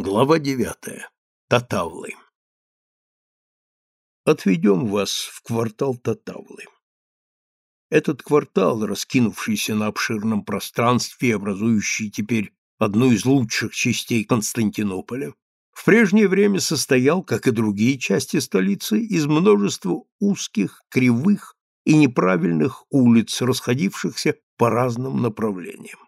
Глава девятая. Татавлы. Отведем вас в квартал Татавлы. Этот квартал, раскинувшийся на обширном пространстве образующий теперь одну из лучших частей Константинополя, в прежнее время состоял, как и другие части столицы, из множества узких, кривых и неправильных улиц, расходившихся по разным направлениям.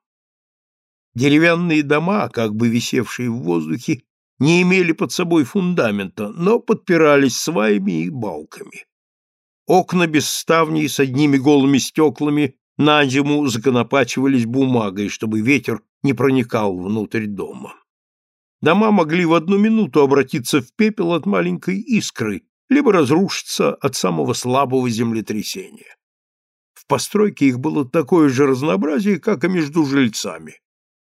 Деревянные дома, как бы висевшие в воздухе, не имели под собой фундамента, но подпирались сваями и балками. Окна без ставней с одними голыми стеклами на зиму законопачивались бумагой, чтобы ветер не проникал внутрь дома. Дома могли в одну минуту обратиться в пепел от маленькой искры, либо разрушиться от самого слабого землетрясения. В постройке их было такое же разнообразие, как и между жильцами.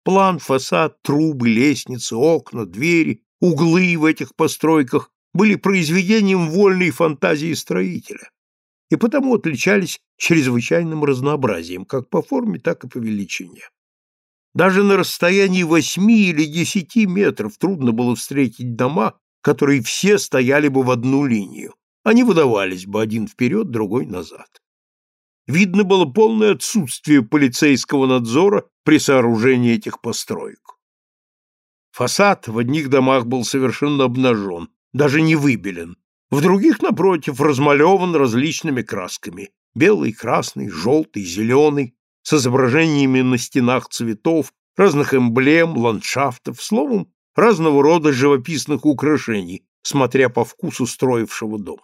План, фасад, трубы, лестницы, окна, двери, углы в этих постройках были произведением вольной фантазии строителя и потому отличались чрезвычайным разнообразием как по форме, так и по величине. Даже на расстоянии восьми или десяти метров трудно было встретить дома, которые все стояли бы в одну линию. Они выдавались бы один вперед, другой назад видно было полное отсутствие полицейского надзора при сооружении этих построек. Фасад в одних домах был совершенно обнажен, даже не выбелен, в других, напротив, размалеван различными красками – белый, красный, желтый, зеленый, с изображениями на стенах цветов, разных эмблем, ландшафтов, словом, разного рода живописных украшений, смотря по вкусу строившего дом.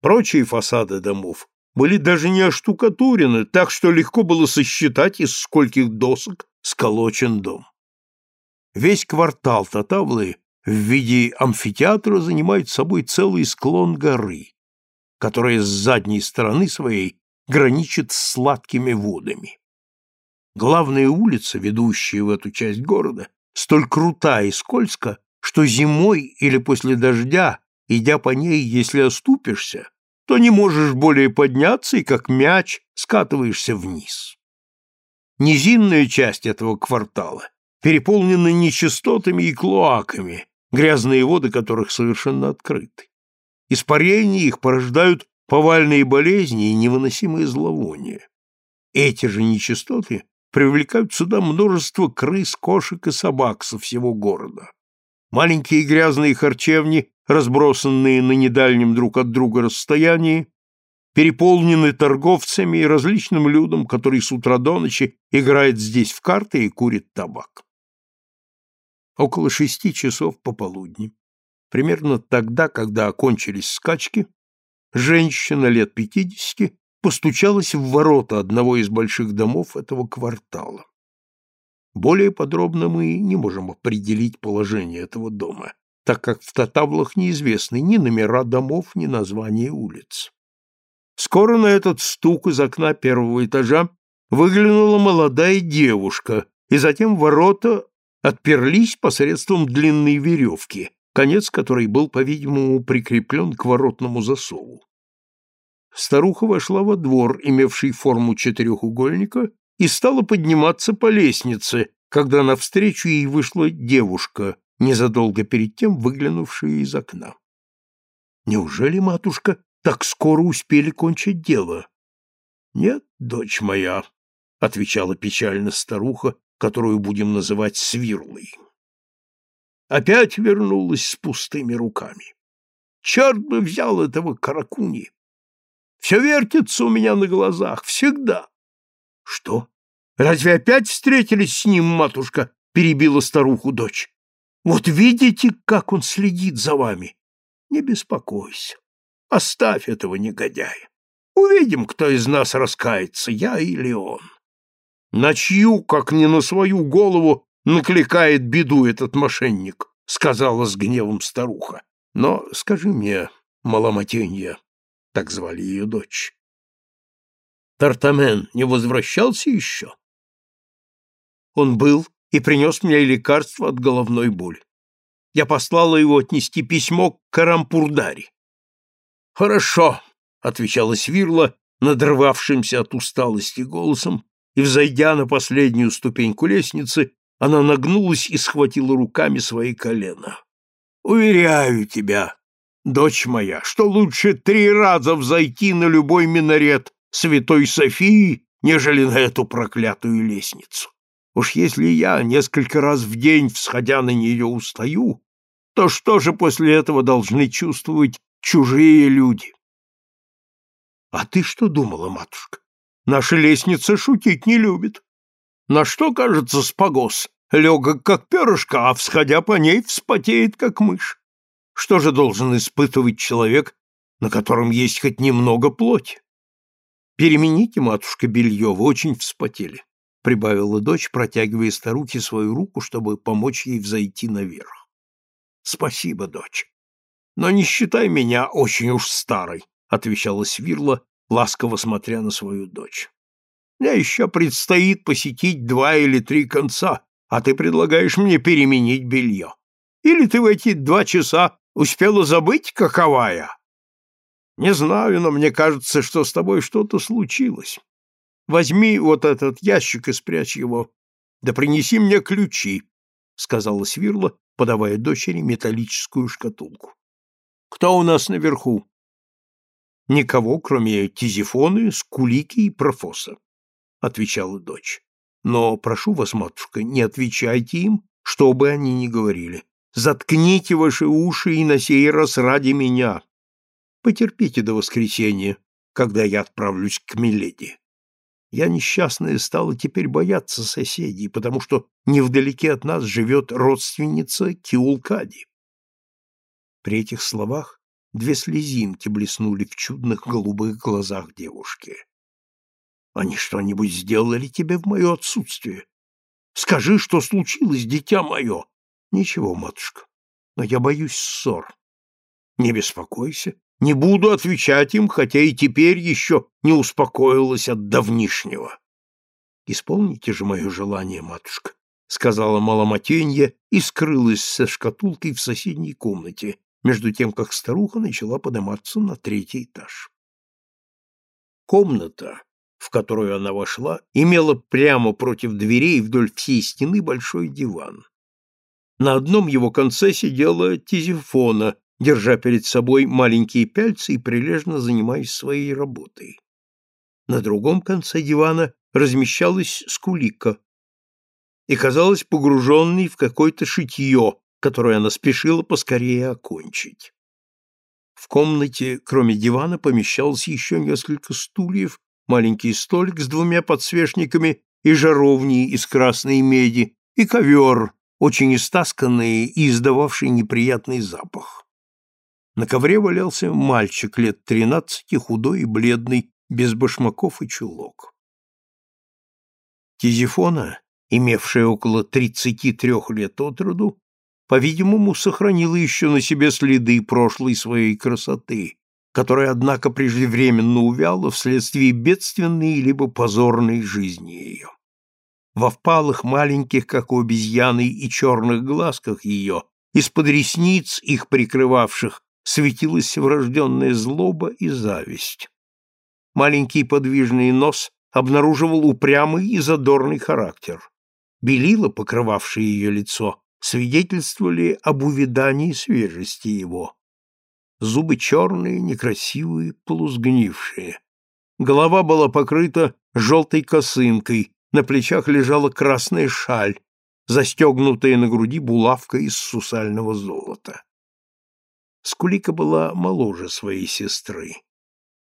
Прочие фасады домов были даже не оштукатурены, так что легко было сосчитать, из скольких досок сколочен дом. Весь квартал Татавлы в виде амфитеатра занимает собой целый склон горы, которая с задней стороны своей граничит с сладкими водами. Главная улица, ведущая в эту часть города, столь крута и скользка, что зимой или после дождя, идя по ней, если оступишься, то не можешь более подняться и как мяч скатываешься вниз. Низинная часть этого квартала переполнена нечистотами и клоаками, грязные воды которых совершенно открыты. Испарения их порождают повальные болезни и невыносимые зловония. Эти же нечистоты привлекают сюда множество крыс, кошек и собак со всего города. Маленькие грязные харчевни разбросанные на недальнем друг от друга расстоянии, переполнены торговцами и различным людом, который с утра до ночи играет здесь в карты и курит табак. Около шести часов пополудни, примерно тогда, когда окончились скачки, женщина лет пятидесяти постучалась в ворота одного из больших домов этого квартала. Более подробно мы не можем определить положение этого дома так как в Татавлах неизвестны ни номера домов, ни названия улиц. Скоро на этот стук из окна первого этажа выглянула молодая девушка, и затем ворота отперлись посредством длинной веревки, конец которой был, по-видимому, прикреплен к воротному засову. Старуха вошла во двор, имевший форму четырехугольника, и стала подниматься по лестнице, когда навстречу ей вышла девушка незадолго перед тем выглянувшие из окна. Неужели, матушка, так скоро успели кончить дело? Нет, дочь моя, отвечала печально старуха, которую будем называть Свирлой. Опять вернулась с пустыми руками. Черт бы взял этого каракуни! Все вертится у меня на глазах, всегда. Что? Разве опять встретились с ним, матушка? Перебила старуху дочь. Вот видите, как он следит за вами? Не беспокойся. Оставь этого негодяя. Увидим, кто из нас раскается, я или он. На чью, как не на свою голову, накликает беду этот мошенник, сказала с гневом старуха. Но скажи мне, Маломатенья, так звали ее дочь, Тартамен не возвращался еще? Он был и принес мне лекарство от головной боли. Я послала его отнести письмо к Карампурдари. «Хорошо», — отвечала Свирла, надрывавшимся от усталости голосом, и, взойдя на последнюю ступеньку лестницы, Она нагнулась и схватила руками свои колена. «Уверяю тебя, дочь моя, что лучше три раза взойти на любой минарет Святой Софии, нежели на эту проклятую лестницу. Уж если я несколько раз в день, всходя на нее, устаю, то что же после этого должны чувствовать чужие люди? А ты что думала, матушка? Наша лестница шутить не любит. На что, кажется, спагос? Легок, как перышко, а, всходя по ней, вспотеет, как мышь. Что же должен испытывать человек, на котором есть хоть немного плоти? Перемените, матушка, белье, вы очень вспотели, — прибавила дочь, протягивая старухе свою руку, чтобы помочь ей взойти наверх. — Спасибо, дочь. Но не считай меня очень уж старой, — отвечала Свирла, ласково смотря на свою дочь. Мне еще предстоит посетить два или три конца, а ты предлагаешь мне переменить белье. Или ты в эти два часа успела забыть, какова я? Не знаю, но мне кажется, что с тобой что-то случилось. Возьми вот этот ящик и спрячь его, да принеси мне ключи, — сказала Свирла, подавая дочери металлическую шкатулку. — Кто у нас наверху? — Никого, кроме Тизифоны, Скулики и Профоса, — отвечала дочь. — Но прошу вас, матушка, не отвечайте им, что бы они ни говорили. Заткните ваши уши и на сей раз ради меня. Потерпите до воскресенья, когда я отправлюсь к Миледи. Я несчастная стала теперь бояться соседей, потому что невдалеке от нас живет родственница Киулкади. При этих словах две слезинки блеснули в чудных голубых глазах девушки. Они что-нибудь сделали тебе в мое отсутствие? Скажи, что случилось, дитя мое. Ничего, матушка, но я боюсь ссор. Не беспокойся, не буду отвечать им, хотя и теперь еще не успокоилась от давнишнего. Исполните же мое желание, матушка, сказала Маломатенья и скрылась со шкатулкой в соседней комнате, между тем как старуха начала подниматься на третий этаж. Комната, в которую она вошла, имела прямо против дверей вдоль всей стены большой диван. На одном его конце сидела Тизифона держа перед собой маленькие пяльцы и прилежно занимаясь своей работой. На другом конце дивана размещалась скулика и казалась погруженной в какое-то шитье, которое она спешила поскорее окончить. В комнате, кроме дивана, помещалось еще несколько стульев, маленький столик с двумя подсвечниками и жаровней из красной меди, и ковер, очень истасканный и издававший неприятный запах. На ковре валялся мальчик лет тринадцати, худой и бледный, без башмаков и чулок. Тизифона, имевшая около тридцати трех лет от роду, по-видимому, сохранила еще на себе следы прошлой своей красоты, которая, однако, преждевременно увяла вследствие бедственной либо позорной жизни ее. Во впалых маленьких, как у обезьяны, и черных глазках ее, из-под ресниц, их прикрывавших, светилась врожденная злоба и зависть. Маленький подвижный нос обнаруживал упрямый и задорный характер. Белила, покрывавшие ее лицо, свидетельствовали об увядании свежести его. Зубы черные, некрасивые, полусгнившие. Голова была покрыта желтой косынкой, на плечах лежала красная шаль, застегнутая на груди булавкой из сусального золота. Скулика была моложе своей сестры.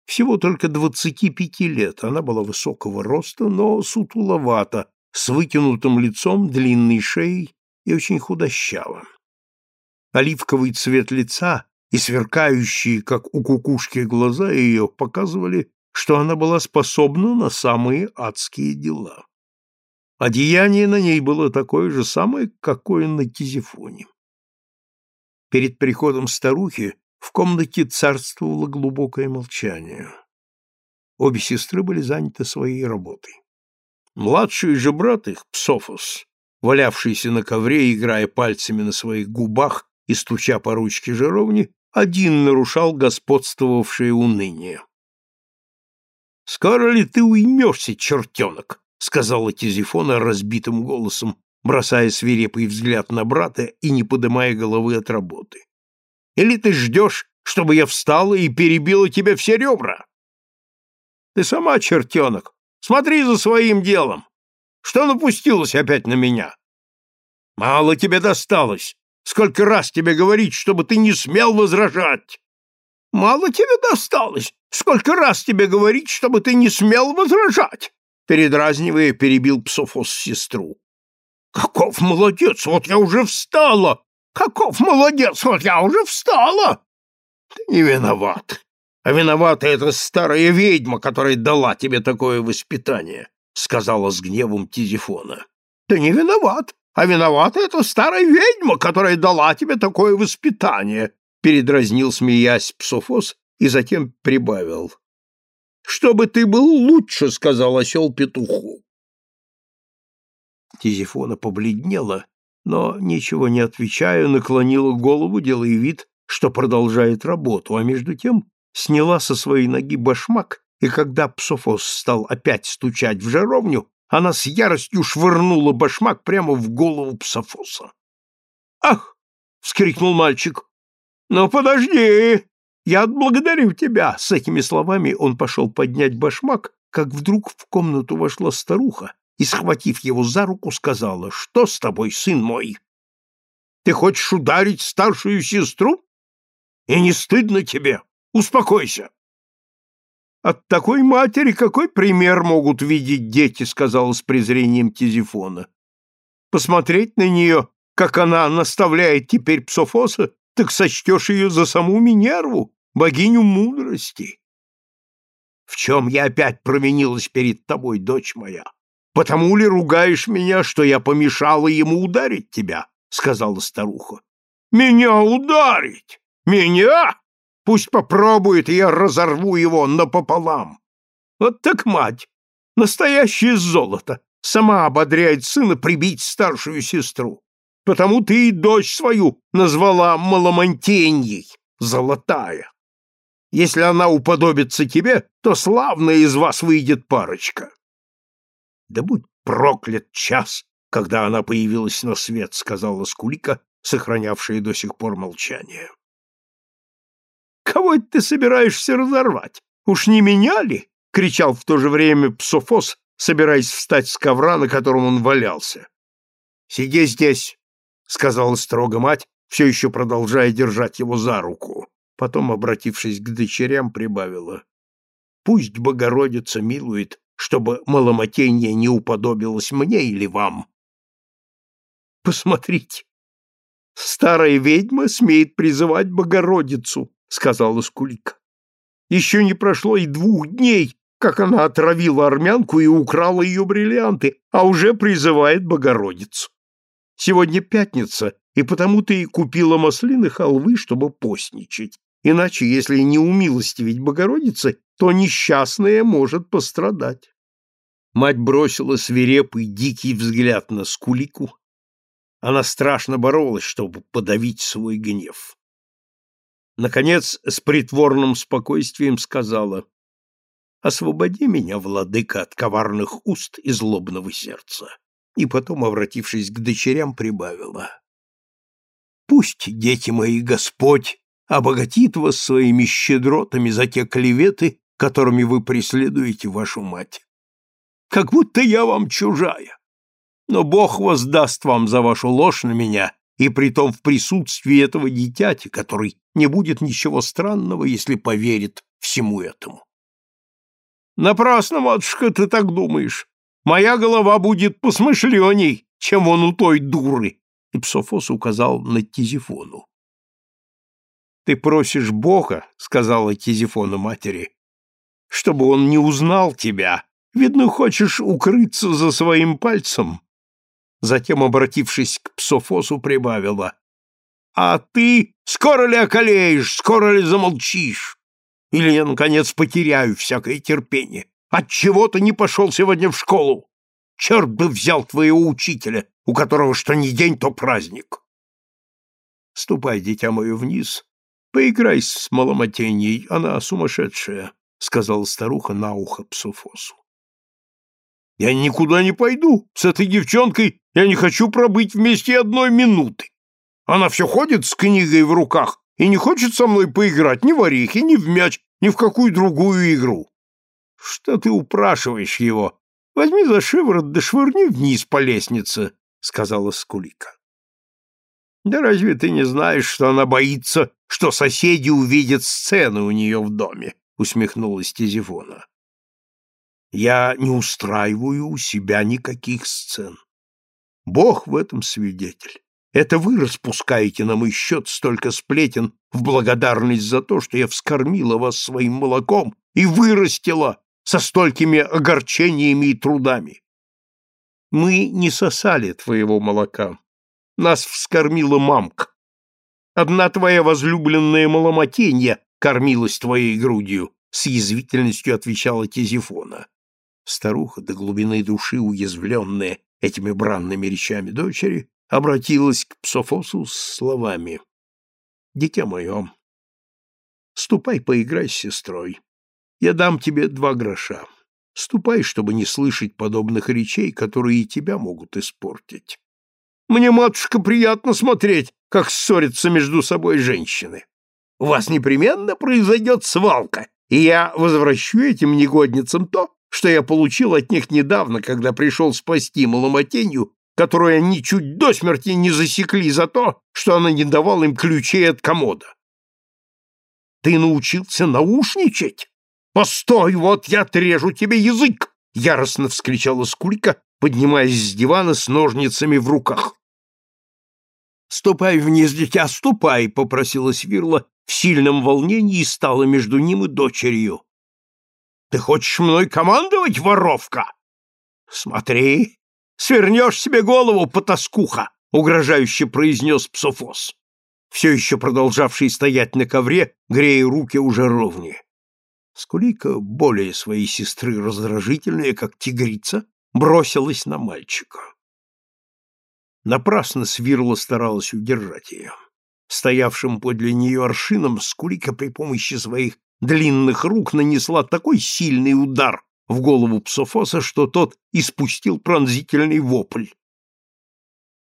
Всего только двадцати пяти лет, она была высокого роста, но сутуловата, с вытянутым лицом, длинной шеей и очень худощава. Оливковый цвет лица и сверкающие, как у кукушки, глаза ее показывали, что она была способна на самые адские дела. Одеяние на ней было такое же самое, какое на Тизифоне. Перед приходом старухи в комнате царствовало глубокое молчание. Обе сестры были заняты своей работой. Младший же брат их, Псофос, валявшийся на ковре, играя пальцами на своих губах и стуча по ручке жаровни, один нарушал господствовавшее уныние. «Скоро ли ты уймешься, чертенок?» — сказала Тизифона разбитым голосом, бросая свирепый взгляд на брата и не поднимая головы от работы. «Или ты ждешь, чтобы я встала и перебила тебе все ребра?» «Ты сама, чертенок, смотри за своим делом! Что напустилось опять на меня?» «Мало тебе досталось! Сколько раз тебе говорить, чтобы ты не смел возражать!» «Мало тебе досталось! Сколько раз тебе говорить, чтобы ты не смел возражать!» Передразнивая, перебил Псофос сестру. «Каков молодец! Вот я уже встала! Каков молодец! Вот я уже встала!» «Ты не виноват! А виновата эта старая ведьма, которая дала тебе такое воспитание!» — сказала с гневом Тизифона. «Ты не виноват! А виновата эта старая ведьма, которая дала тебе такое воспитание!» — передразнил, смеясь, Псофос и затем прибавил. «Чтобы ты был лучше!» — сказал осел петуху. Тизифона побледнела, но, ничего не отвечая, наклонила голову, делая вид, что продолжает работу, а между тем сняла со своей ноги башмак, и когда Псофос стал опять стучать в жаровню, она с яростью швырнула башмак прямо в голову Псофоса. «Ах!» — вскрикнул мальчик. «Ну, подожди! Я отблагодарю тебя!» С этими словами он пошел поднять башмак, как вдруг в комнату вошла старуха и, схватив его за руку, сказала, «Что с тобой, сын мой? Ты хочешь ударить старшую сестру? И не стыдно тебе? Успокойся!» «От такой матери какой пример могут видеть дети?» — сказала с презрением Тизифона. «Посмотреть на нее, как она наставляет теперь Псофоса, так сочтешь ее за саму Минерву, богиню мудрости. В чем я опять провинилась перед тобой, дочь моя? Потому ли ругаешь меня, что я помешала ему ударить тебя? — сказала старуха. — Меня ударить? Меня? Пусть попробует, я разорву его напополам. Вот так мать, настоящее золото, сама ободряет сына прибить старшую сестру. Потому ты и дочь свою назвала Маломантеньей, золотая. Если она уподобится тебе, то славная из вас выйдет парочка. Да будь проклят час, когда она появилась на свет, сказала Скулика, сохранявшая до сих пор молчание. Кого ты собираешься разорвать? Уж не меня ли? кричал в то же время Псофос, собираясь встать с ковра, на котором он валялся. Сиди здесь, сказала строго мать, все еще продолжая держать его за руку. Потом, обратившись к дочерям, прибавила: Пусть Богородица милует чтобы маломатенье не уподобилось мне или вам. Посмотрите, старая ведьма смеет призывать Богородицу, сказала Скулика. Еще не прошло и двух дней, как она отравила армянку и украла ее бриллианты, а уже призывает Богородицу. Сегодня пятница, и потому ты и купила маслины халвы, чтобы постничать. Иначе, если не умилостивить Богородицы, то несчастная может пострадать. Мать бросила свирепый, дикий взгляд на Скулику. Она страшно боролась, чтобы подавить свой гнев. Наконец, с притворным спокойствием сказала, «Освободи меня, владыка, от коварных уст и злобного сердца». И потом, обратившись к дочерям, прибавила, «Пусть, дети мои, Господь обогатит вас своими щедротами за те клеветы, которыми вы преследуете вашу мать. Как будто я вам чужая. Но Бог воздаст вам за вашу ложь на меня, и притом в присутствии этого дитяти, который не будет ничего странного, если поверит всему этому. Напрасно, матушка, ты так думаешь. Моя голова будет посмышленней, чем он у той дуры. И Псофос указал на Тизифону. Ты просишь Бога, сказала Тизифона матери, чтобы он не узнал тебя. Видно, хочешь укрыться за своим пальцем. Затем, обратившись к Псофосу, прибавила. А ты скоро ли околеешь, скоро ли замолчишь? Или я, наконец, потеряю всякое терпение? Отчего ты не пошел сегодня в школу? Черт бы взял твоего учителя, у которого что ни день, то праздник. Ступай, дитя мое, вниз, поиграй с маломатеньей, она сумасшедшая. — сказала старуха на ухо Псофосу. «Я никуда не пойду. С этой девчонкой Я не хочу пробыть вместе одной минуты. Она все ходит с книгой в руках и не хочет со мной поиграть ни в орехи, ни в мяч, ни в какую другую игру. Что ты упрашиваешь его? Возьми за шиворот да швырни вниз по лестнице, — сказала Скулика. Да разве ты не знаешь, что она боится, что соседи увидят сцены у нее в доме? — усмехнулась Тизифона. Я не устраиваю у себя никаких сцен. Бог в этом свидетель. Это вы распускаете на мой счет столько сплетен в благодарность за то, что я вскормила вас своим молоком и вырастила со столькими огорчениями и трудами. Мы не сосали твоего молока. Нас вскормила мамка. Одна твоя возлюбленная маломатенья кормилась твоей грудью, с язвительностью отвечала Тизифона. Старуха, до глубины души уязвленная этими бранными речами дочери, обратилась к Псофосу с словами. «Дитя мое, ступай поиграй с сестрой. Я дам тебе два гроша. Ступай, чтобы не слышать подобных речей, которые и тебя могут испортить. Мне, матушка, приятно смотреть, как ссорятся между собой женщины. У вас непременно произойдет свалка, и я возвращу этим негодницам то, что я получил от них недавно, когда пришел спасти маломотенью, которую они чуть до смерти не засекли за то, что она не давала им ключей от комода. Ты научился наушничать? Постой, вот я отрежу тебе язык! Яростно вскричала Скулька, поднимаясь с дивана с ножницами в руках. «Ступай вниз, дитя, ступай!» — попросила Свирла в сильном волнении и стала между ним и дочерью. Ты хочешь мной командовать, воровка? Смотри, свернешь себе голову, потаскуха, угрожающе произнес Псофос, все еще продолжавший стоять на ковре, грея руки уже ровнее. Скулика, более своей сестры раздражительная, как тигрица, бросилась на мальчика. Напрасно Свирла старалась удержать ее. Стоявшим подле нее аршином Скулика при помощи своих длинных рук нанесла такой сильный удар в голову Псофоса, что тот испустил пронзительный вопль.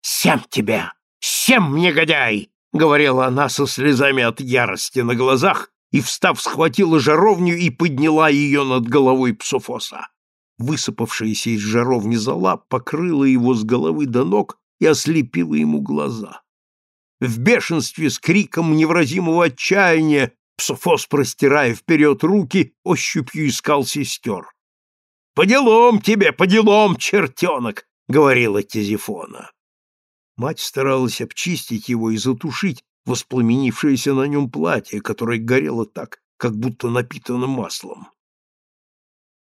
«Семь тебя! Семь, негодяй!» — говорила она со слезами от ярости на глазах и, встав, схватила жаровню и подняла ее над головой Псофоса. Высыпавшаяся из жаровни зола покрыла его с головы до ног и ослепила ему глаза. В бешенстве с криком невразимого отчаяния Псофос, простирая вперед руки, ощупью искал сестер. — По делам тебе, по делам, чертенок! — говорила Тизифона. Мать старалась обчистить его и затушить воспламенившееся на нем платье, которое горело так, как будто напитано маслом.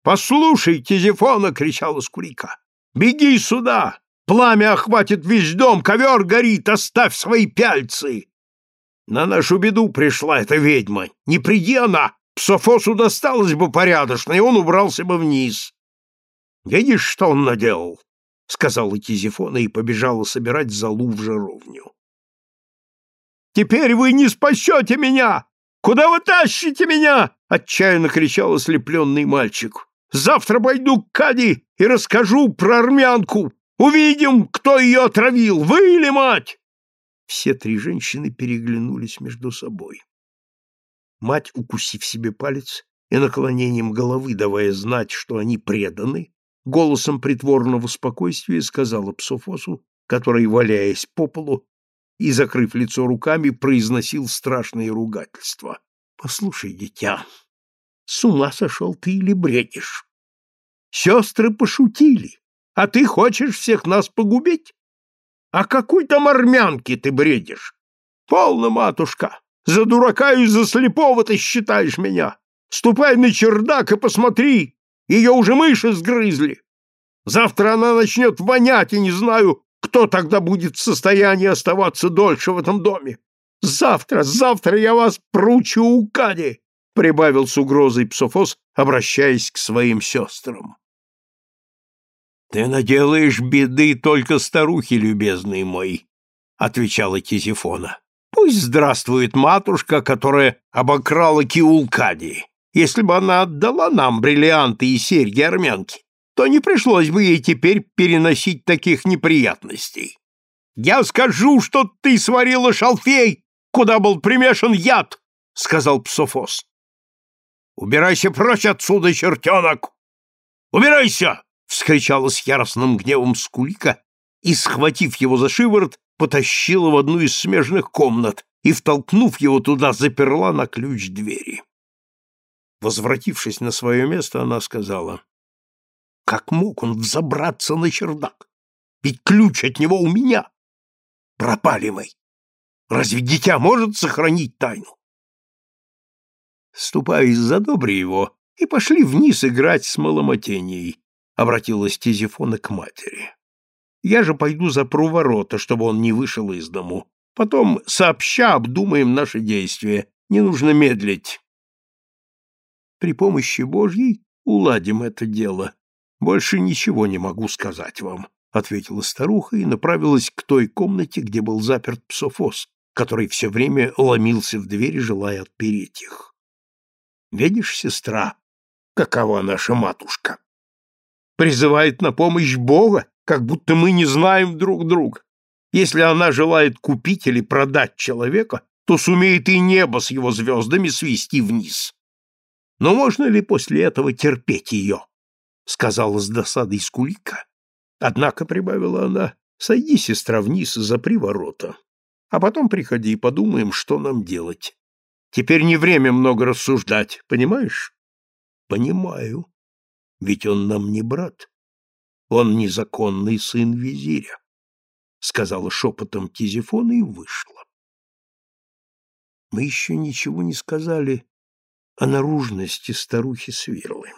«Послушай, Тизифона!» — кричала Скурика. «Беги сюда! Пламя охватит весь дом, ковер горит, оставь свои пяльцы!» На нашу беду пришла эта ведьма. Не приди она, Псофосу досталось бы порядочно, и он убрался бы вниз. Видишь, что он наделал? — сказала Тизифона и побежала собирать залу в жаровню. «Теперь вы не спасете меня! Куда вы тащите меня?» — отчаянно кричал ослепленный мальчик. «Завтра пойду к Кади и расскажу про армянку. Увидим, кто ее отравил, вы или мать!» Все три женщины переглянулись между собой. Мать, укусив себе палец и наклонением головы давая знать, что они преданы, голосом притворного спокойствия сказала Псофосу, который, валяясь по полу и, закрыв лицо руками, произносил страшные ругательства. — Послушай, дитя, с ума сошел ты или бредишь? Сестры пошутили, а ты хочешь всех нас погубить? О какой там армянке ты бредишь? Полно, матушка, за дурака и за слепого ты считаешь меня. Ступай на чердак и посмотри, ее уже мыши сгрызли. Завтра она начнет вонять, и не знаю, кто тогда будет в состоянии оставаться дольше в этом доме. Завтра, завтра я вас пручу у Кади, — прибавил с угрозой Псофос, обращаясь к своим сестрам. Ты наделаешь беды только старухе, любезный мой, отвечала Тизифона. Пусть здравствует матушка, которая обокрала Киулкади. Если бы она отдала нам бриллианты и серьги армянки, то не пришлось бы ей теперь переносить таких неприятностей. Я скажу, что ты сварила шалфей, куда был примешан яд, — сказал Псофос. Убирайся прочь отсюда, чертенок! Убирайся! — вскричала с яростным гневом Скулика и, схватив его за шиворот, потащила в одну из смежных комнат и, втолкнув его туда, заперла на ключ двери. Возвратившись на свое место, она сказала, «Как мог он взобраться на чердак? Ведь ключ от него у меня!» Пропали мы. Разве дитя может сохранить тайну? Ступай, задобри его, и пошли вниз играть с маломотенией, — обратилась Тизифона к матери. Я же пойду запру ворота, чтобы он не вышел из дому. Потом сообща обдумаем наши действия. Не нужно медлить. При помощи Божьей уладим это дело. Больше ничего не могу сказать вам ответила старуха и направилась к той комнате, где был заперт псофос, который все время ломился в дверь, желая отпереть их. Видишь, сестра, какова наша матушка? Призывает на помощь Бога, как будто мы не знаем друг друга. Если она желает купить или продать человека, то сумеет и небо с его звездами свести вниз. Но можно ли после этого терпеть ее? — сказала с досадой Скулика. Однако, — прибавила она, — сойди, сестра, вниз и запри ворота. А потом приходи и подумаем, что нам делать. Теперь не время много рассуждать, понимаешь? Понимаю. Ведь он нам не брат. Он незаконный сын визиря, — сказала шепотом Тизифона и вышла. Мы еще ничего не сказали о наружности старухи Свирлы.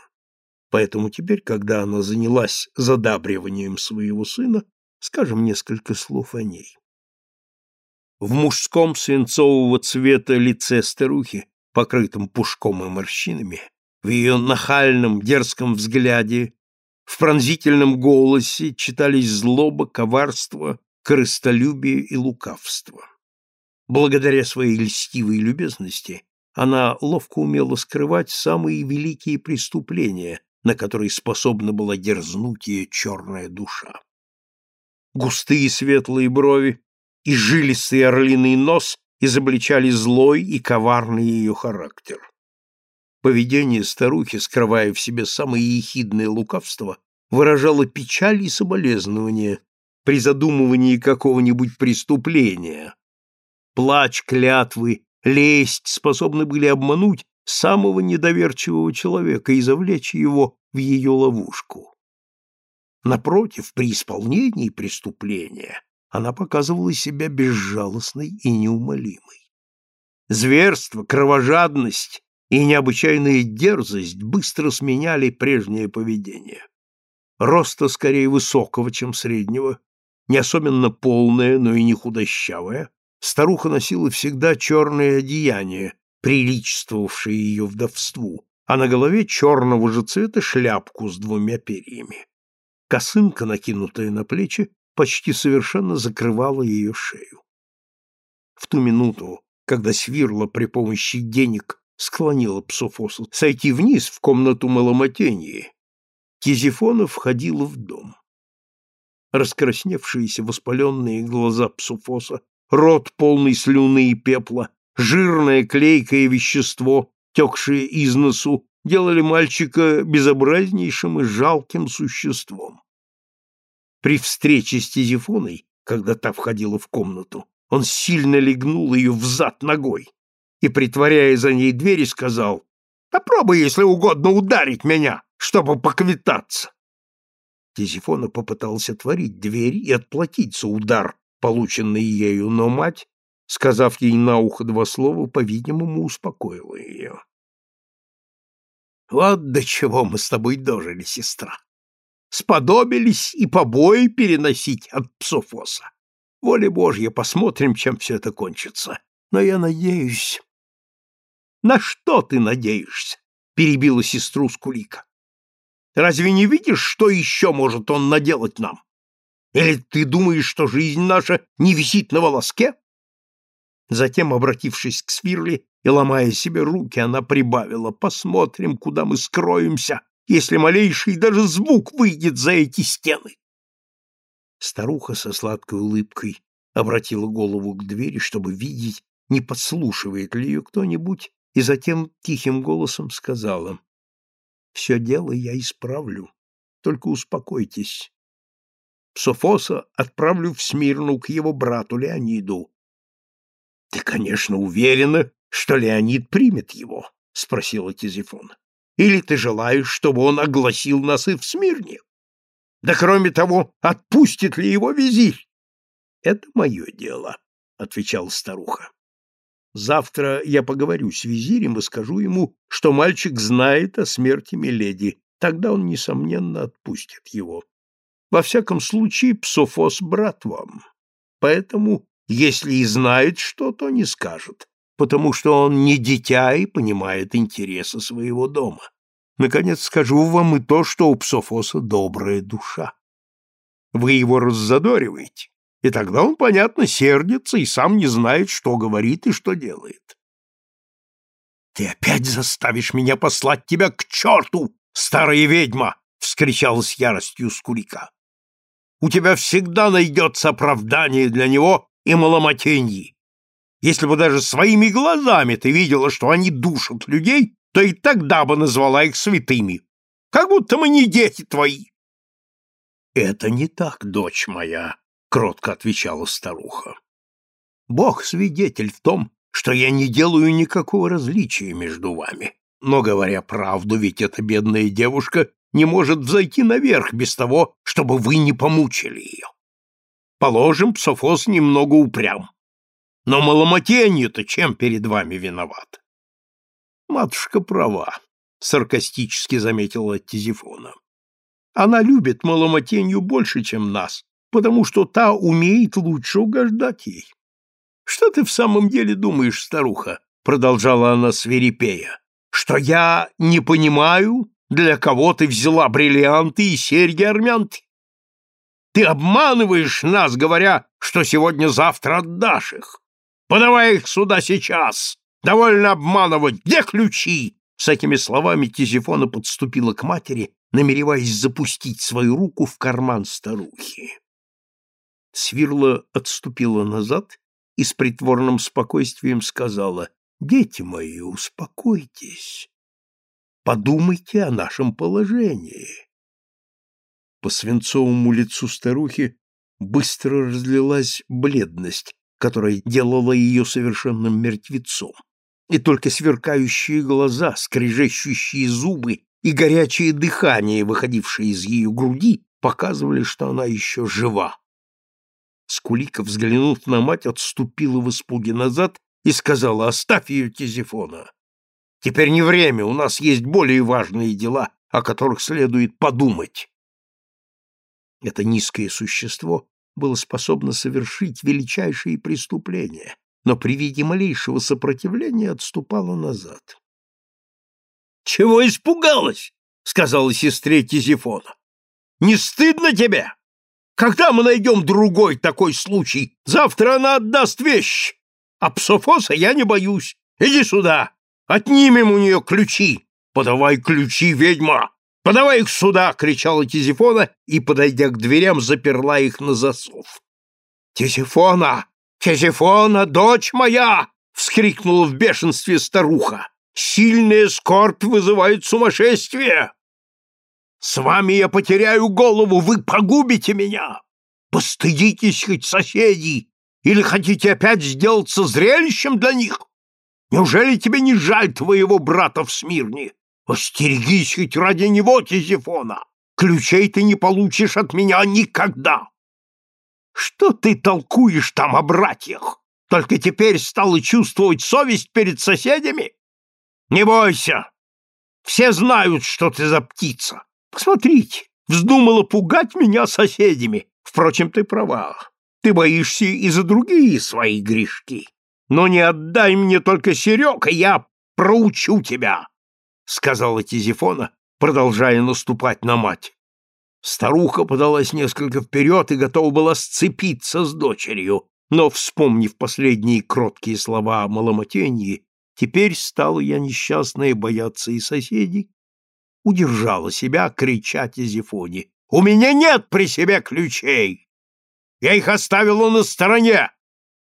Поэтому теперь, когда она занялась задабриванием своего сына, скажем несколько слов о ней. В мужском свинцового цвета лице старухи, покрытом пушком и морщинами, в ее нахальном дерзком взгляде, в пронзительном голосе читались злоба, коварство, корыстолюбие и лукавство. Благодаря своей льстивой любезности она ловко умела скрывать самые великие преступления, на который способна была дерзнуть ее черная душа. Густые светлые брови и жилистый орлиный нос изобличали злой и коварный ее характер. Поведение старухи, скрывая в себе самое ехидное лукавство, выражало печаль и соболезнование при задумывании какого-нибудь преступления. Плач, клятвы, лесть способны были обмануть самого недоверчивого человека и завлечь его в ее ловушку. Напротив, при исполнении преступления она показывала себя безжалостной и неумолимой. Зверство, кровожадность и необычайная дерзость быстро сменяли прежнее поведение. Роста скорее высокого, чем среднего, не особенно полная, но и не худощавая, старуха носила всегда черное одеяние, приличествовавшее ее вдовству, а на голове черного же цвета шляпку с двумя перьями. Косынка, накинутая на плечи, почти совершенно закрывала ее шею. В ту минуту, когда Свирла при помощи денег склонила Псофоса сойти вниз в комнату маломотении, Тизифона входила в дом. Раскрасневшиеся воспаленные глаза Псофоса, рот полный слюны и пепла, жирное клейкое вещество, текшее из носу, делали мальчика безобразнейшим и жалким существом. При встрече с Тизифоной, когда та входила в комнату, он сильно легнул ее в зад ногой и, притворяя за ней двери, сказал «Попробуй, если угодно, ударить меня, чтобы поквитаться». Тизифона попытался отворить дверь и отплатить за удар, полученный ею, но мать сказав ей на ухо два слова, по-видимому, успокоила ее. «Вот до чего мы с тобой дожили, сестра. Сподобились и побои переносить от псофоса. Воля Божья, посмотрим, чем все это кончится. Но я надеюсь...» «На что ты надеешься?» — перебила сестру Скулика. «Разве не видишь, что еще может он наделать нам? Или ты думаешь, что жизнь наша не висит на волоске?» Затем, обратившись к Свирли и ломая себе руки, она прибавила «Посмотрим, куда мы скроемся, если малейший даже звук выйдет за эти стены. Старуха со сладкой улыбкой обратила голову к двери, чтобы видеть, не подслушивает ли ее кто-нибудь, и затем тихим голосом сказала, «Все дело я исправлю, только успокойтесь. Софоса отправлю в Смирну к его брату Леониду». «Ты, конечно, уверена, что Леонид примет его?» — спросила Тизифон. «Или ты желаешь, чтобы он огласил нас и в Смирне? Да кроме того, отпустит ли его визирь?» «Это мое дело», — отвечала старуха. Завтра я поговорю с визирем и скажу ему, что мальчик знает о смерти Миледи. Тогда он, несомненно, отпустит его. Во всяком случае, Псофос брат вам. Поэтому, если и знает что, то не скажет, потому что он не дитя и понимает интересы своего дома. Наконец, скажу вам и то, что у Псофоса добрая душа. Вы его раззадориваете, и тогда он, понятно, сердится и сам не знает, что говорит и что делает. «Ты опять заставишь меня послать тебя к черту, старая ведьма!» — вскричал с яростью Скурика. «У тебя всегда найдется оправдание для него и маломатеньи. Если бы даже своими глазами ты видела, что они душат людей, то и тогда бы назвала их святыми. Как будто мы не дети твои!» «Это не так, дочь моя», — кротко отвечала старуха. «Бог свидетель в том, что я не делаю никакого различия между вами. Но, говоря правду, ведь эта бедная девушка не может взойти наверх без того, чтобы вы не помучили ее. Положим, Псофос немного упрям. Но маломатенью-то чем перед вами виноват? Матушка права, — саркастически заметила Тизифона. Она любит маломатенью больше, чем нас, потому что та умеет лучше угождать ей. Что ты в самом деле думаешь, старуха? продолжала она свирепея. Что я не понимаю, для кого ты взяла бриллианты и серьги армянты? Ты обманываешь нас, говоря, что сегодня-завтра отдашь их. Подавай их сюда сейчас. Довольно обманывать. Где ключи? С этими словами Тизифона подступила к матери, намереваясь запустить свою руку в карман старухи. Свирла отступила назад и с притворным спокойствием сказала, «Дети мои, успокойтесь. Подумайте о нашем положении». По свинцовому лицу старухи быстро разлилась бледность, которая делала ее совершенным мертвецом, и только сверкающие глаза, скрежещущие зубы и горячее дыхание, выходившее из ее груди, показывали, что она еще жива. Скулика, взглянув на мать, отступила в испуге назад и сказала, «Оставь ее, Тизифона. Теперь не время, у нас есть более важные дела, о которых следует подумать». Это низкое существо было способно совершить величайшие преступления, но при виде малейшего сопротивления отступало назад. «Чего испугалась?» — сказала сестре Тизифона. «Не стыдно тебе?» Когда мы найдем другой такой случай? Завтра она отдаст вещь. А псофоса я не боюсь. Иди сюда. Отнимем у нее ключи. Подавай ключи, ведьма. Подавай их сюда, кричала Тизифона и, подойдя к дверям, заперла их на засов. Тизифона! Тизифона, дочь моя! вскрикнула в бешенстве старуха. Сильная скорбь вызывает сумасшествие. С вами я потеряю голову, вы погубите меня! Постыдитесь хоть соседей! Или хотите опять сделаться зрелищем для них? Неужели тебе не жаль твоего брата в Смирне? Остерегись хоть ради него, Тизифона! Ключей ты не получишь от меня никогда! Что ты толкуешь там о братьях? Только теперь стала чувствовать совесть перед соседями? Не бойся! Все знают, что ты за птица. Посмотрите, вздумала пугать меня соседями. Впрочем, ты права. Ты боишься и за другие свои грешки. Но не отдай мне только Серег, я проучу тебя, — сказала Тизифона, продолжая наступать на мать. Старуха подалась несколько вперед и готова была сцепиться с дочерью, но, вспомнив последние кроткие слова о маломатенье, теперь стала я несчастная бояться и соседей, удержала себя, крича Тизифоне. «У меня нет при себе ключей! Я их оставила на стороне,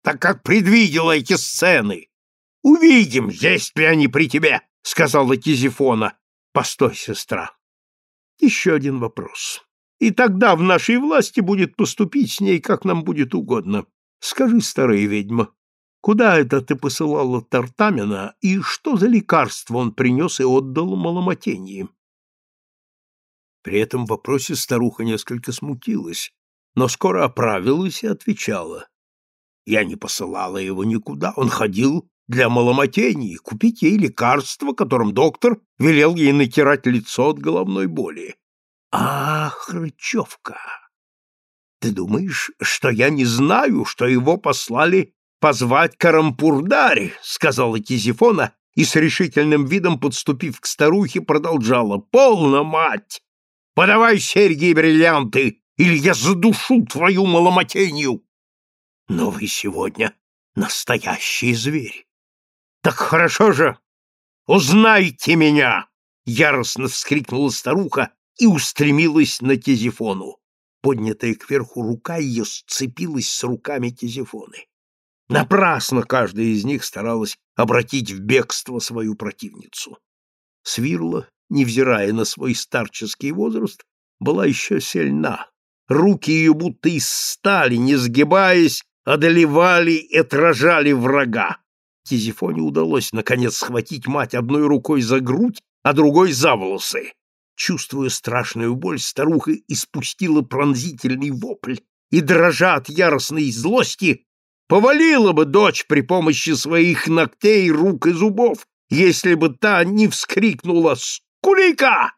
так как предвидела эти сцены. Увидим, есть ли они при тебе!» — сказала Тизифона. «Постой, сестра. Еще один вопрос. И тогда в нашей власти будет поступить с ней, как нам будет угодно. Скажи, старая ведьма, куда это ты посылала Тартамина, и что за лекарство он принес и отдал Маломотении?» При этом вопросе старуха несколько смутилась, но скоро оправилась и отвечала. «Я не посылала его никуда, он ходил для маломотении, купить ей лекарство, которым доктор велел ей натирать лицо от головной боли. Ах, рычевка! Ты думаешь, что я не знаю, что его послали позвать Карампурдари, сказала Тизифона и с решительным видом, подступив к старухе, продолжала. Полно, мать! Подавай серьги и бриллианты, или я задушу твою маломотенью! Но вы сегодня настоящий зверь. Так хорошо же! Узнайте меня! Яростно вскрикнула старуха и устремилась на Тизифону. Поднятая кверху рука ее сцепилась с руками Тизифоны. Напрасно каждая из них старалась обратить в бегство свою противницу. Свирла, невзирая на свой старческий возраст, была еще сильна. Руки ее будто из стали, не сгибаясь, одолевали и отражали врага. Тизифоне удалось, наконец, схватить мать одной рукой за грудь, а другой за волосы. Чувствуя страшную боль, старуха испустила пронзительный вопль и, дрожа от яростной злости, повалила бы дочь при помощи своих ногтей, рук и зубов, если бы та не вскрикнула «Скулика!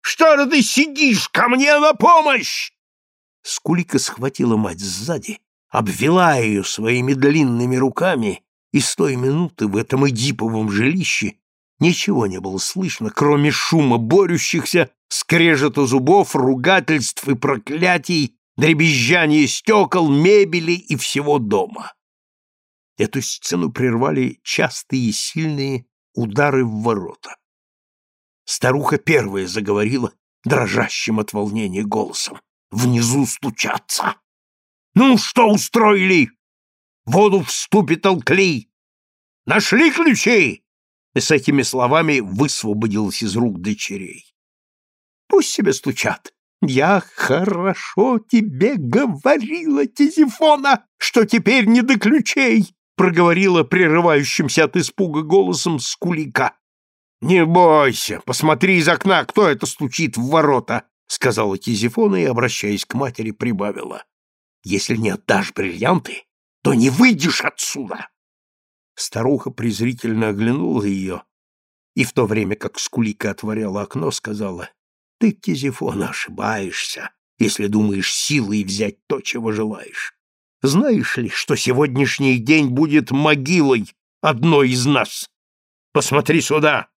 Что же ты сидишь ко мне на помощь?» Скулика схватила мать сзади, обвела ее своими длинными руками и с той минуты в этом эдиповом жилище ничего не было слышно, кроме шума борющихся, скрежета зубов, ругательств и проклятий, дребезжания стекол, мебели и всего дома. Эту сцену прервали частые и сильные удары в ворота. Старуха первая заговорила дрожащим от волнения голосом. Внизу стучатся. «Ну, что устроили? воду в ступе толкли. Нашли ключи!» И с этими словами высвободилась из рук дочерей. «Пусть себе стучат. Я хорошо тебе говорила, Тизифона, что теперь не до ключей!» проговорила прерывающимся от испуга голосом Скулика. «Не бойся, посмотри из окна, кто это стучит в ворота!» сказала Тизифона и, обращаясь к матери, прибавила. «Если не отдашь бриллианты, то не выйдешь отсюда!» Старуха презрительно оглянула ее и в то время как Скулика отворяла окно, сказала, «Ты, Тизифон, ошибаешься, если думаешь силой взять то, чего желаешь. Знаешь ли, что сегодняшний день будет могилой одной из нас? Посмотри сюда!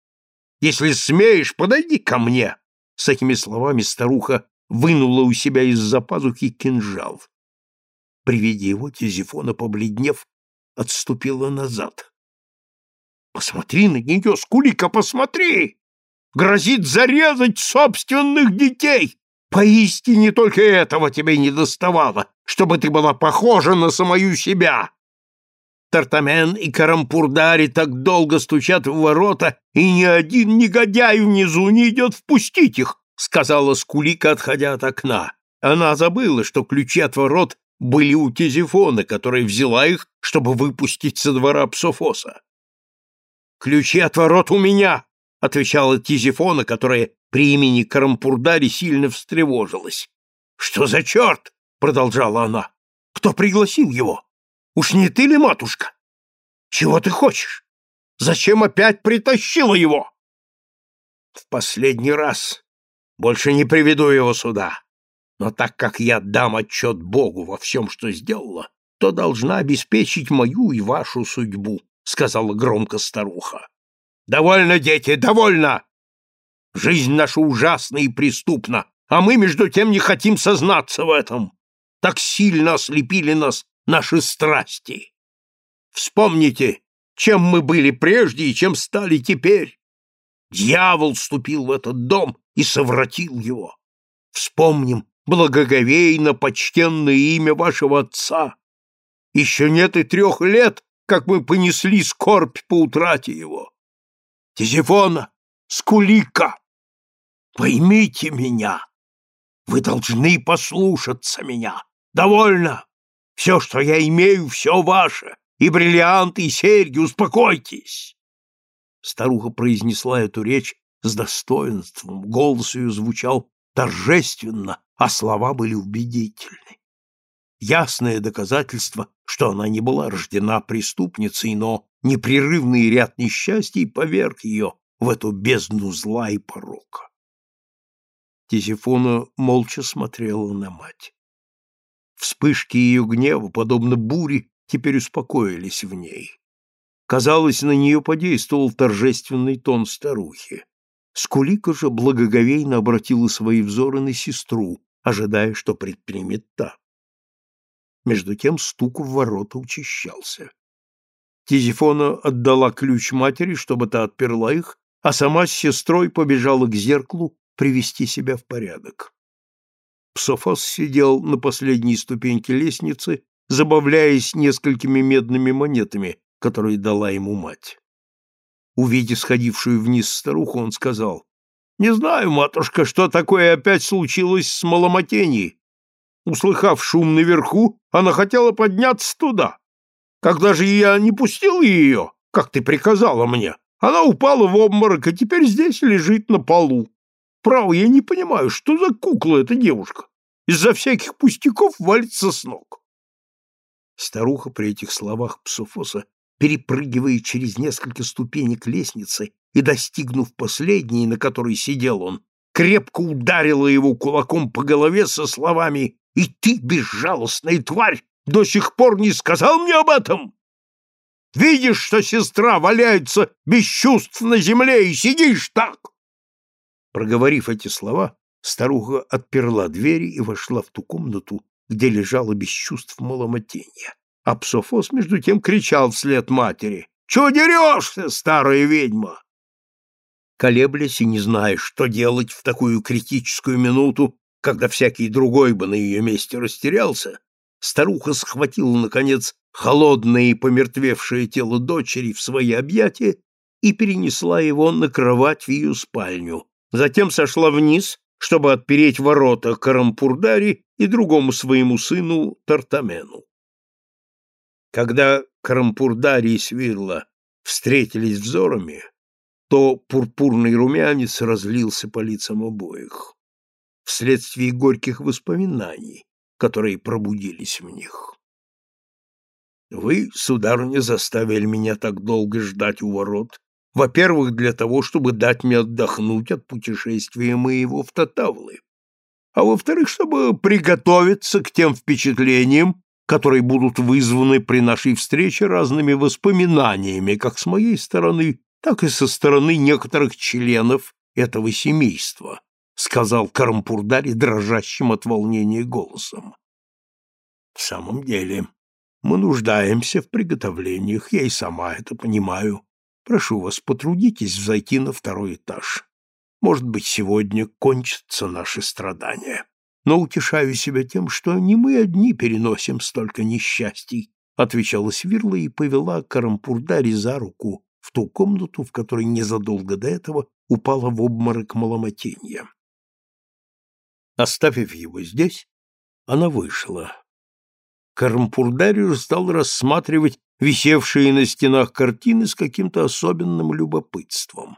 Если смеешь, подойди ко мне!» С этими словами старуха вынула у себя из-за пазухи кинжал. При виде его Тизифона, побледнев, отступила назад. «Посмотри на нее, Скулика, посмотри! Грозит зарезать собственных детей! Поистине только этого тебе не доставало, чтобы ты была похожа на самую себя!» Тартамен и Карампурдари так долго стучат в ворота, и ни один негодяй внизу не идет впустить их, — сказала Скулика, отходя от окна. Она забыла, что ключи от ворот были у Тизифона, которая взяла их, чтобы выпустить со двора Псофоса. «Ключи от ворот у меня!» — отвечала Тизифона, которая при имени Карампурдари сильно встревожилась. «Что за черт?» — продолжала она. «Кто пригласил его? Уж не ты ли, матушка? Чего ты хочешь? Зачем опять притащила его?» «В последний раз больше не приведу его сюда. Но так как я дам отчет Богу во всем, что сделала, то должна обеспечить мою и вашу судьбу, — сказала громко старуха. — Довольно, дети, довольно! Жизнь наша ужасна и преступна, а мы, между тем, не хотим сознаться в этом. Так сильно ослепили нас наши страсти. Вспомните, чем мы были прежде и чем стали теперь. Дьявол ступил в этот дом и совратил его. Вспомним благоговейно почтенное имя вашего отца. Еще нет и трех лет, как мы понесли скорбь по утрате его. Тизифона, Скулика, поймите меня. Вы должны послушаться меня. Довольно. Все, что я имею, все ваше. И бриллианты, и серьги, успокойтесь. Старуха произнесла эту речь с достоинством, голос ее звучал торжественно, а слова были убедительны. Ясное доказательство, что она не была рождена преступницей, но непрерывный ряд несчастий поверг ее в эту бездну зла и порока. Тизифона молча смотрела на мать. Вспышки ее гнева, подобно буре, теперь успокоились в ней. Казалось, на нее подействовал торжественный тон старухи. Скулика же благоговейно обратила свои взоры на сестру, ожидая, что предпримет та. Между тем стук в ворота учащался. Тизифона отдала ключ матери, чтобы та отперла их, а сама с сестрой побежала к зеркалу привести себя в порядок. Псофос сидел на последней ступеньке лестницы, забавляясь несколькими медными монетами, которые дала ему мать. Увидя сходившую вниз старуху, он сказал, «Не знаю, матушка, что такое опять случилось с Маломотенией. Услыхав шум наверху, она хотела подняться туда. Когда же я не пустил ее, как ты приказала мне, она упала в обморок и теперь здесь лежит на полу. Право, я не понимаю, что за кукла эта девушка? Из-за всяких пустяков валится с ног. Старуха при этих словах Псофоса перепрыгивая через несколько ступенек лестницы и достигнув последней, на которой сидел он, крепко ударила его кулаком по голове со словами «И ты, безжалостная тварь, до сих пор не сказал мне об этом? Видишь, что сестра валяется без чувств на земле и сидишь так?» Проговорив эти слова, старуха отперла двери и вошла в ту комнату, где лежала без чувств маломатенья. А Псофос, между тем, кричал вслед матери. «Чего дерешься, старая ведьма?» Колеблясь и не зная, что делать в такую критическую минуту, когда всякий другой бы на ее месте растерялся, старуха схватила, наконец, холодное и помертвевшее тело дочери в свои объятия и перенесла его на кровать в ее спальню. Затем сошла вниз, чтобы отпереть ворота Карампурдари и другому своему сыну Тартамену. Когда Карампурдари и Свирла встретились взорами, то пурпурный румянец разлился по лицам обоих, вследствие горьких воспоминаний, которые пробудились в них. Вы, сударыня, заставили меня так долго ждать у ворот, во-первых, для того, чтобы дать мне отдохнуть от путешествия моего в Татавлы, а во-вторых, чтобы приготовиться к тем впечатлениям, которые будут вызваны при нашей встрече разными воспоминаниями, как с моей стороны, так и со стороны некоторых членов этого семейства, сказал Карампурдари дрожащим от волнения голосом. В самом деле, мы нуждаемся в приготовлениях, я и сама это понимаю. Прошу вас, потрудитесь взойти на второй этаж. Может быть, сегодня кончатся наши страдания но утешаю себя тем, что не мы одни переносим столько несчастий, отвечала Свирла и повела Карампурдари за руку в ту комнату, в которой незадолго до этого упала в обморок маломатенья. Оставив его здесь, она вышла. Карампурдари стал рассматривать висевшие на стенах картины с каким-то особенным любопытством.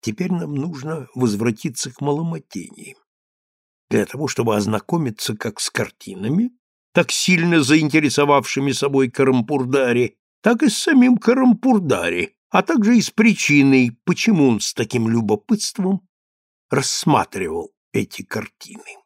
Теперь нам нужно возвратиться к маломатении для того, чтобы ознакомиться как с картинами, так сильно заинтересовавшими собой Карампурдари, так и с самим Карампурдари, а также и с причиной, почему он с таким любопытством рассматривал эти картины.